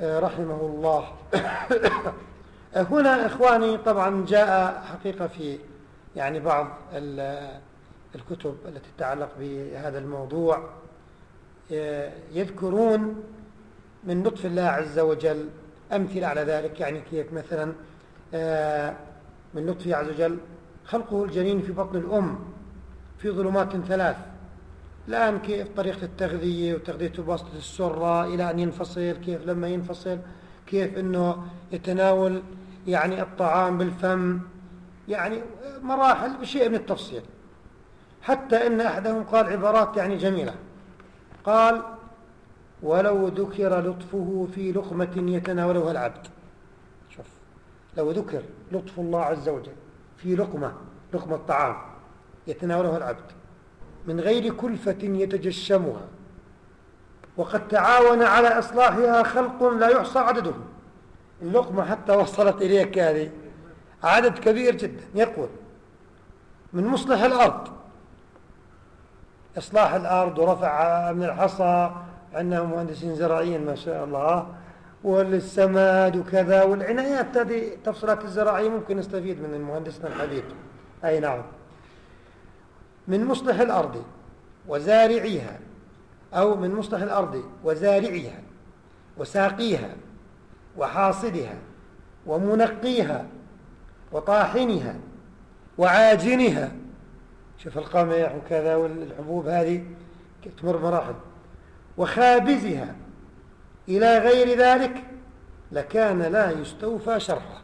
آه، رحمه الله. <coughs> هنا إخواني طبعا جاء حقيقة في يعني بعض الكتب التي تتعلق بهذا الموضوع آه، يذكرون من لطف الله عز وجل أمثلة على ذلك. يعني كيف مثلا آه، من لطفه عز وجل خلقه الجنين في بطن الأم في ظلمات ثلاث. الآن كيف طريقة التغذية وتغذيته بواسطة السرة إلى أن ينفصل كيف لما ينفصل كيف أنه يتناول يعني الطعام بالفم يعني مراحل بشيء من التفصيل. حتى إن أحدهم قال عبارات يعني جميلة. قال ولو ذكر لطفه في لقمة يتناولها العبد. شوف لو ذكر لطف الله عز وجل في لقمة لقمة طعام يتناولها العبد من غير كلفة يتجشمها وقد تعاون على إصلاحها خلق لا يحصى عددهم اللقمة حتى وصلت إليك هذه عدد كبير جدا يقول من مصلح الأرض إصلاح الأرض ورفع من الحصى عندنا مهندسين زراعيين ما شاء الله. والسماد وكذا والعنايات هذه تفصيلات الزراعية ممكن نستفيد من المهندسنا الحبيب أي نعم. من مصلح الأرض وزارعيها أو من مصلح الأرض وزارعيها وساقيها وحاصدها ومنقيها وطاحنها وعاجنها. شوف القمح وكذا والحبوب هذه تمر مراحل. وخابزها إلى غير ذلك لكان لا يستوفى شرحه.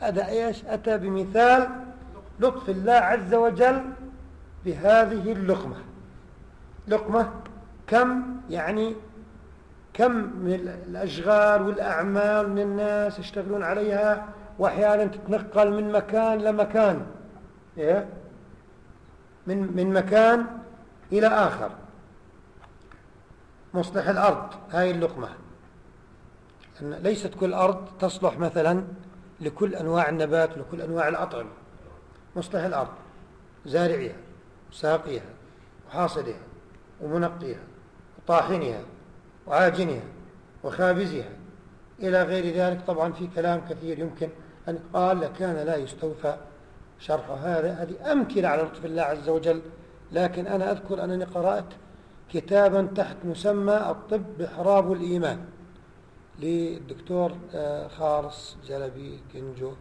هذا إيش؟ أتى بمثال لطف الله عز وجل بهذه اللقمة. لقمة كم؟ يعني كم من الأشغال والأعمال من الناس يشتغلون عليها وأحيانا تتنقل من مكان لمكان. إيه؟ من من مكان إلى آخر. مصلح الأرض هاي اللقمة. ليست كل أرض تصلح مثلا لكل أنواع النبات ولكل أنواع الأطعمة. مصلح الأرض زارعها وساقيها وحاصدها ومنقيها وطاحنها وعاجنها وخابزها. إلى غير ذلك طبعا في كلام كثير يمكن أن قال لكان لا يستوفى شرح هذا هذه أمثلة على لطف الله عز وجل. لكن أنا أذكر أنني قرأت كتابا تحت مسمى الطب بحراب الإيمان للدكتور آه، خارص جلبي كنجو.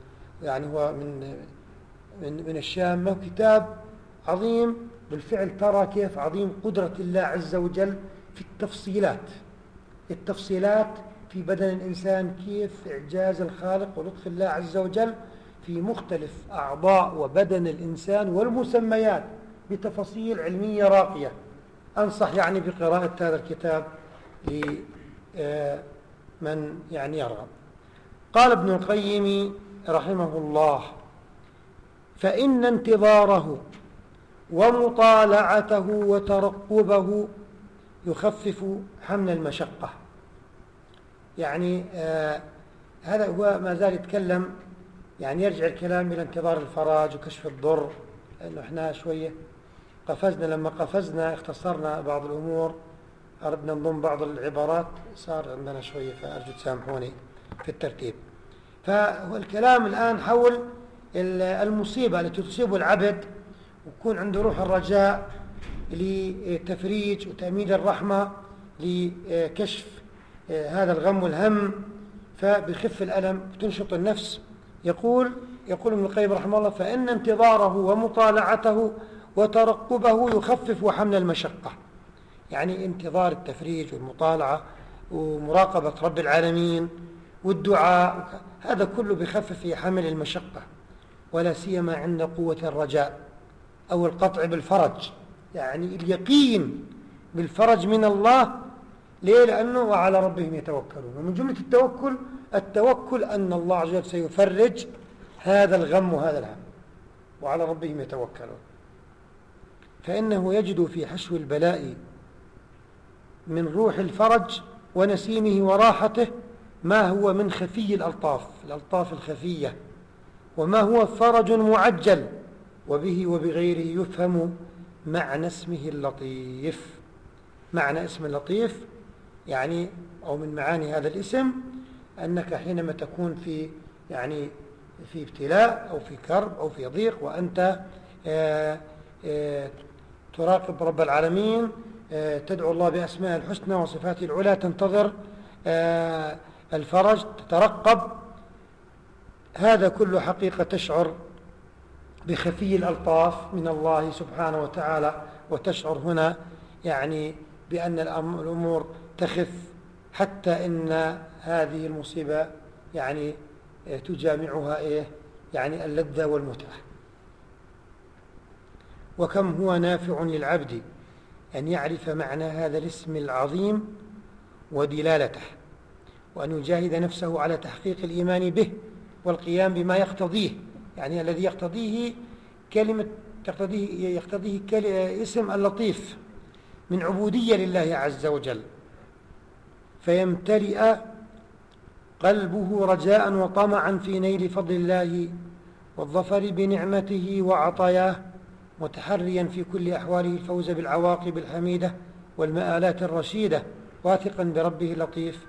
يعني هو من من من الشام كتاب عظيم بالفعل ترى كيف عظيم قدرة الله عز وجل في التفصيلات. التفصيلات في بدن الإنسان كيف إعجاز الخالق ولطف الله عز وجل. في مختلف أعضاء وبدن الإنسان والمسميات بتفاصيل علمية راقية. أنصح يعني بقراءة هذا الكتاب لمن يعني يرغب. قال ابن القيم رحمه الله فإن انتظاره ومطالعته وترقبه يخفف حمل المشقة. يعني آه هذا هو ما زال يتكلم يعني يرجع الكلام إلى انتظار الفراج وكشف الضر لأنه إحنا شوية قفزنا لما قفزنا اختصرنا بعض الأمور أردنا نضم بعض العبارات صار عندنا شوية فأرجو تسامحوني في الترتيب. فهو الكلام الآن حول المصيبة التي تصيب العبد ويكون عنده روح الرجاء لتفريج وتأمين الرحمة لكشف هذا الغم والهم فبخف الألم تنشط النفس. يقول يقول ابن القيم رحمه الله فإن انتظاره ومطالعته وترقبه يخفف حمل المشقة. يعني انتظار التفريج والمطالعة ومراقبة رب العالمين والدعاء هذا كله بخفف حمل المشقة ولا سيما عند قوة الرجاء أو القطع بالفرج. يعني اليقين بالفرج من الله ليه؟ لأنه وعلى ربهم يتوكلون. ومن جملة التوكل التوكل أن الله عز وجل سيفرج هذا الغم وهذا الهم. وعلى ربهم يتوكلون. فإنه يجد في حشو البلاء من روح الفرج ونسيمه وراحته ما هو من خفي الألطاف الألطاف الخفية. وما هو فرج معجل وبه وبغيره يفهم معنى اسمه اللطيف. معنى اسم اللطيف يعني أو من معاني هذا الاسم أنك حينما تكون في يعني في ابتلاء أو في كرب أو في ضيق وأنت آه، آه، تراقب رب العالمين آه، تدعو الله بأسماء الحسنى وصفاته العلى تنتظر الفرج تترقب هذا كله حقيقة تشعر بخفي الألطاف من الله سبحانه وتعالى وتشعر هنا يعني بأن الأمور تخف حتى إن هذه المصيبة يعني تجامعها إيه؟ يعني اللذة والمتعة. وكم هو نافع للعبد أن يعرف معنى هذا الاسم العظيم ودلالته وأن يجاهد نفسه على تحقيق الإيمان به والقيام بما يقتضيه. يعني الذي يقتضيه كلمة تقتضيه يقتضيه اسم اللطيف من عبودية لله عز وجل. فيمتلئ قلبه رجاء وطمعا في نيل فضل الله والظفر بنعمته وعطاياه متحريا في كل أحواله الفوز بالعواقب الحميدة والمآلات الرشيدة واثقا بربه اللطيف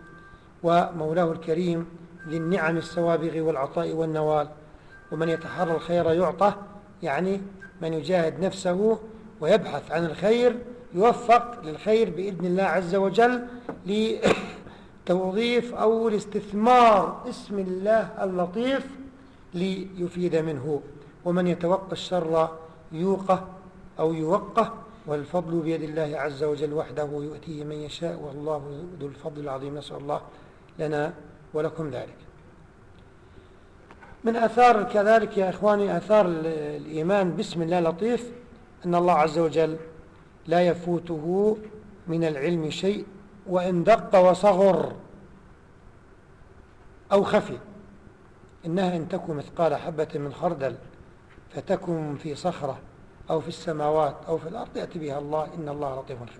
ومولاه الكريم ذي النعم السوابغ والعطاء والنوال. ومن يتحرى الخير يعطى يعني من يجاهد نفسه ويبحث عن الخير يوفق للخير بإذن الله عز وجل لتوظيف أو لاستثمار اسم الله اللطيف ليفيد منه. ومن يتوقى الشر يوقه أو يوقه والفضل بيد الله عز وجل وحده يؤتيه من يشاء والله ذو الفضل العظيم. نسأل الله لنا ولكم ذلك. من أثار كذلك يا إخواني أثار الإيمان بسم الله لطيف أن الله عز وجل لا يفوته من العلم شيء وإن دق وصغر أو خفي. إنها إن تكن مثقال حبة من خردل فتكن في صخرة أو في السماوات أو في الأرض يأتي بها الله. إن الله لطيف خبير.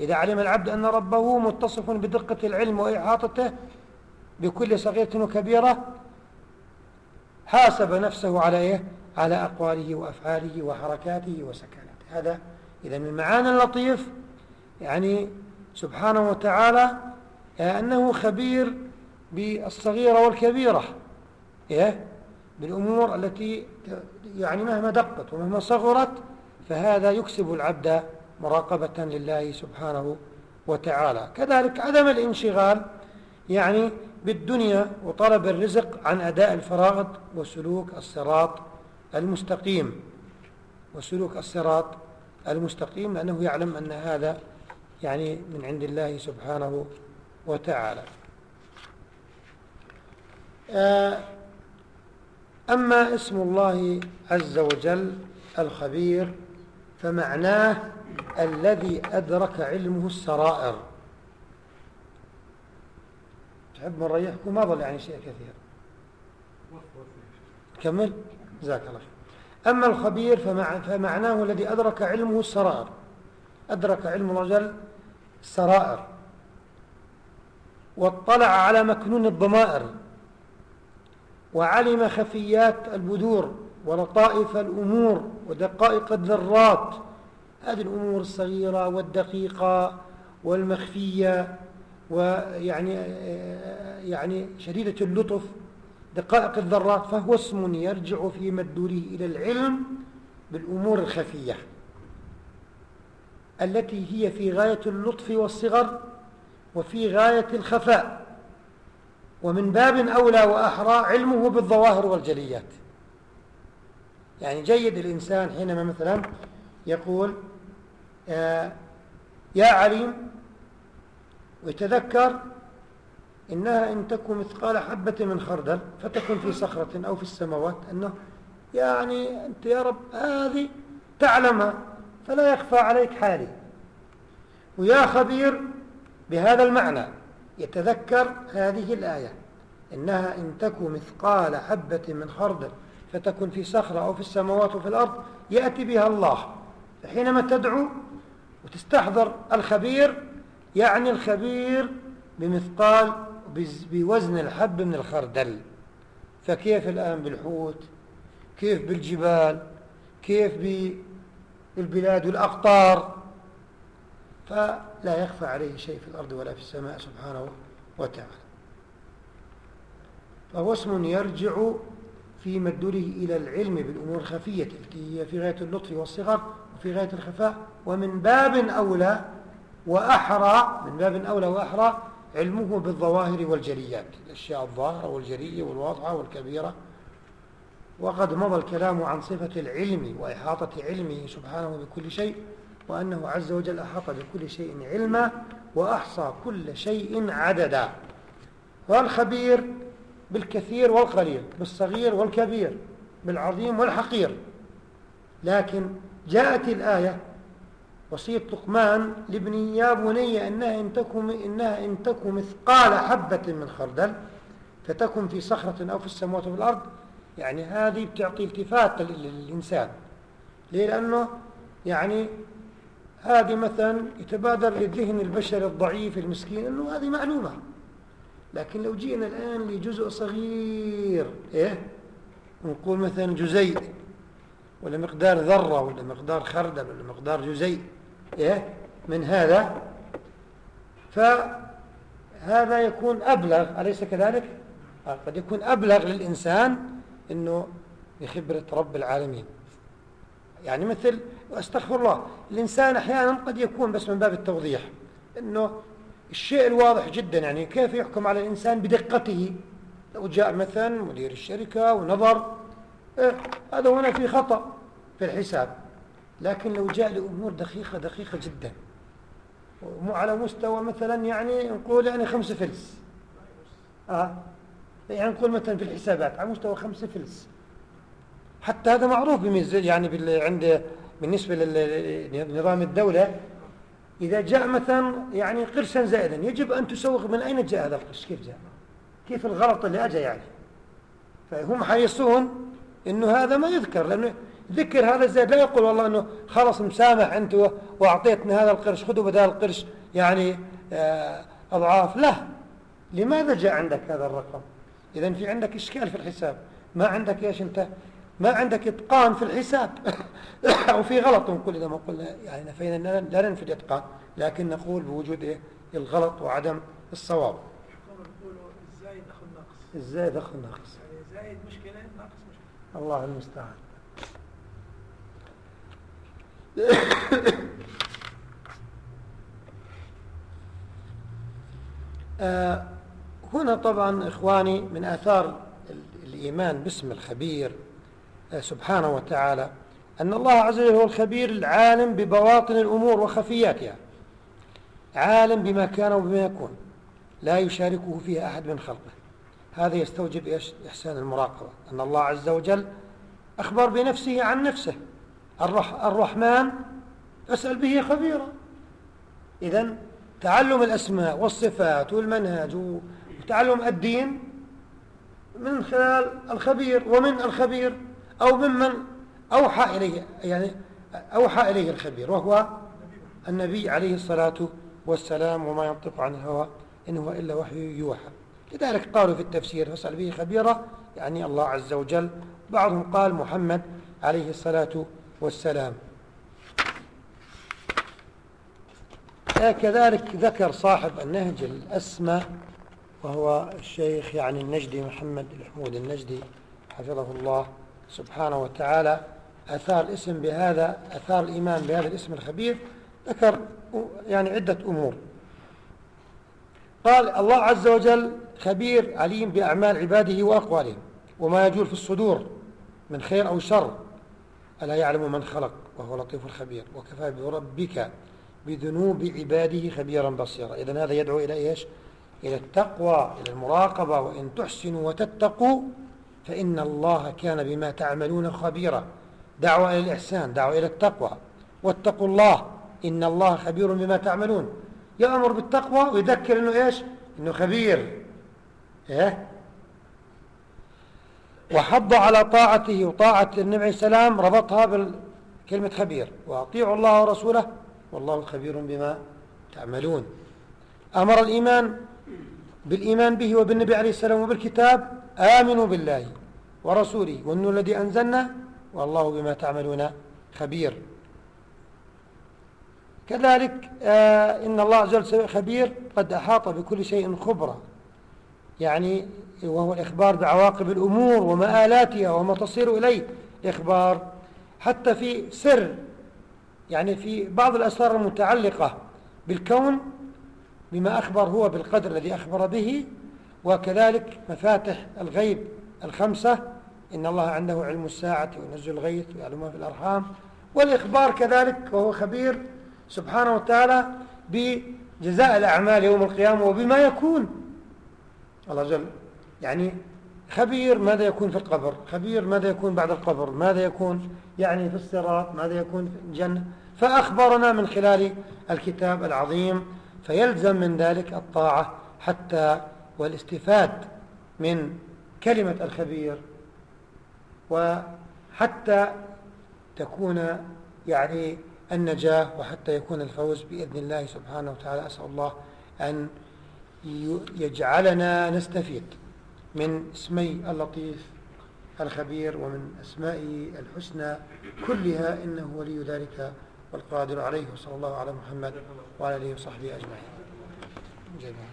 إذا علم العبد أن ربه متصف بدقة العلم وإحاطته بكل صغيرة وكبيرة حاسب نفسه على إيه؟ على أقواله وأفعاله وحركاته وسكناته. هذا إذا من معاني اللطيف يعني سبحانه وتعالى أنه خبير بالصغيرة والكبيرة إيه؟ بالأمور التي يعني مهما دقت ومهما صغرت فهذا يكسب العبد مراقبة لله سبحانه وتعالى كذلك عدم الانشغال يعني بالدنيا وطلب الرزق عن أداء الفرائض وسلوك الصراط المستقيم وسلوك الصراط المستقيم لأنه يعلم أن هذا يعني من عند الله سبحانه وتعالى. آه أما اسم الله عز وجل الخبير فمعناه الذي أدرك علمه السرائر. تحب من ريحكم؟ ما ظل يعني شيء كثير. كمل. جزاك الله أما الخبير فمعناه الذي أدرك علمه السرائر. أدرك علم الله جل السرائر. واطلع على مكنون الضمائر. وعلم خفيات البدور ولطائف الأمور ودقائق الذرات. هذه الأمور الصغيرة والدقيقة والمخفية ويعني يعني شديدة اللطف دقائق الذرات فهو اسم يرجع في مدوره إلى العلم بالأمور الخفية التي هي في غاية اللطف والصغر وفي غاية الخفاء. ومن باب أولى وأحرى علمه بالظواهر والجليات. يعني جيد الإنسان حينما مثلا يقول آه يا عليم ويتذكر إنها إن تكون مثقال حبة من خردل فتكون في صخرة أو في السماوات أنه يعني أنت يا رب هذه تعلمها فلا يخفى عليك حالي. ويا خبير بهذا المعنى يتذكر هذه الآية إنها إن تكون مثقال حبة من خردل فتكون في صخرة أو في السماوات وفي الأرض يأتي بها الله. فحينما تدعو وتستحضر الخبير يعني الخبير بمثقال بوزن الحب من الخردل. فكيف الآن بالحوت؟ كيف بالجبال؟ كيف بالبلاد والأقطار؟ فلا يخفى عليه شيء في الأرض ولا في السماء سبحانه وتعالى. فهو اسم يرجع في مدله إلى العلم بالأمور الخفية التي هي في غاية اللطف والصغر وفي غاية الخفاء. ومن باب أولى وأحرى من باب أولى وأحرى علمه بالظواهر والجليات الأشياء الظاهرة والجلية والواضحة والكبيرة. وقد مضى الكلام عن صفة العلم وإحاطة علمه سبحانه بكل شيء وأنه عز وجل أحاط بكل شيء علما وأحصى كل شيء عددا. والخبير بالكثير والقليل بالصغير والكبير بالعظيم والحقير. لكن جاءت الآية وصية لقمان لابني يا بني إنها إن تكن, إنها إن تكن مثقال حبة من خردل فتكن في صخرة أو في السماوات وفي الأرض. يعني هذه بتعطي التفات للإنسان. ليه؟ لأنه يعني هذه مثلا يتبادر للذهن البشري الضعيف المسكين أنه هذه معلومة. لكن لو جينا الآن لجزء صغير إيه؟ نقول مثلا جزيء ولا مقدار ذرة ولا مقدار خردل ولا مقدار جزيء. من هذا. فهذا يكون أبلغ. أليس كذلك؟ آه، قد يكون أبلغ للإنسان أنه بخبرة رب العالمين. يعني مثل واستغفر الله الإنسان أحيانا قد يكون بس من باب التوضيح أنه الشيء الواضح جدا. يعني كيف يحكم على الإنسان بدقته؟ لو جاء مثلا مدير الشركة ونظر إيه هذا هنا في خطأ في الحساب. لكن لو جاء لأمور دقيقة دقيقة جدا. على مستوى مثلا يعني نقول يعني خمسة فلس. آه. يعني نقول مثلا في الحسابات على مستوى خمسة فلس. حتى هذا معروف يعني عند بالنسبة لنظام الدولة. إذا جاء مثلا يعني قرشا زائدا يجب أن تسوق من أين جاء هذا القرش؟ كيف جاء؟ كيف الغلط اللي أجى يعني؟ فهم حريصون إنه هذا ما يذكر لأنه ذكر هذا الزائد لا يقول والله أنه خلص مسامح أنت وأعطيتني هذا القرش خذوا بدال القرش يعني آه، أضعاف. لا. لماذا جاء عندك هذا الرقم؟ إذا في عندك إشكال في الحساب. ما عندك إيش أنت؟ ما عندك إتقان في الحساب. <coughs> أو في غلط نقول إذا ما قلنا يعني نفينا لا ننفي الإتقان لكن نقول بوجود إيه؟ الغلط وعدم الصواب. الزايد أخو الناقص الزايد أخو الناقص يعني زايد مشكلة ناقص مشكلة. الله المستعان. <coughs> هنا طبعا إخواني من آثار الإيمان باسم الخبير آه، سبحانه وتعالى أن الله عز وجل هو الخبير العالم ببواطن الأمور وخفياتها عالم بما كان وبما يكون لا يشاركه فيها أحد من خلقه. هذا يستوجب إحسان المراقبة أن الله عز وجل أخبر بنفسه عن نفسه. الرحمن أسأل به خبيرا. إذا تعلم الأسماء والصفات والمنهج وتعلم الدين من خلال الخبير ومن الخبير أو ممن أوحى إليه يعني أوحى إليه الخبير وهو النبي عليه الصلاة والسلام وما ينطق عن الهوى إن هو إلا وحي يوحى. لذلك قالوا في التفسير فاسأل به خبيرا يعني الله عز وجل بعضهم قال محمد عليه الصلاة والسلام كذلك ذكر صاحب النهج الأسمى وهو الشيخ يعني النجدي محمد الحمود النجدي حفظه الله سبحانه وتعالى. أثار الاسم بهذا أثار الإيمان بهذا الاسم الخبير. ذكر يعني عدة أمور. قال الله عز وجل خبير عليم بأعمال عباده وأقوالهم وما يجول في الصدور من خير أو شر. ألا يعلم من خلق وهو لطيف الخبير وكفى بربك بذنوب عباده خبيرا بصيرا. إذا هذا يدعو إلى إيش؟ إلى التقوى إلى المراقبة. وإن تحسنوا وتتقوا فإن الله كان بما تعملون خبيرا. دعوة إلى الإحسان دعوة إلى التقوى. واتقوا الله إن الله خبير بما تعملون. يأمر بالتقوى ويذكر إنه إيش؟ إنه خبير. إيه؟ وحض على طاعته وطاعة النبي عليه السلام ربطها بالكلمة خبير. وأطيعوا الله ورسوله والله خبير بما تعملون. أمر الإيمان بالإيمان به وبالنبي عليه السلام وبالكتاب آمنوا بالله ورسوله والنور الذي أنزلنا والله بما تعملون خبير. كذلك آه إن الله عز وجل خبير قد أحاط بكل شيء خبرا يعني وهو الإخبار بعواقب الأمور ومآلاتها وما تصير إليه. إخبار حتى في سر يعني في بعض الأسرار المتعلقة بالكون بما أخبر هو بالقدر الذي أخبر به وكذلك مفاتح الغيب الخمسة إن الله عنده علم الساعة وينزل الغيث ويعلم ما في الأرحام. والإخبار كذلك وهو خبير سبحانه وتعالى بجزاء الأعمال يوم القيامة وبما يكون. الله جل. يعني خبير ماذا يكون في القبر؟ خبير ماذا يكون بعد القبر؟ ماذا يكون يعني في الصراط؟ ماذا يكون في الجنة؟ فأخبرنا من خلال الكتاب العظيم فيلزم من ذلك الطاعة حتى والاستفاد من كلمة الخبير وحتى تكون يعني النجاة وحتى يكون الفوز بإذن الله سبحانه وتعالى. أسأل الله أن يجعلنا نستفيد من اسمي اللطيف الخبير ومن أسمائه الحسنى كلها إنه ولي ذلك والقادر عليه وصلى الله على محمد وعلى آله وصحبه أجمعين.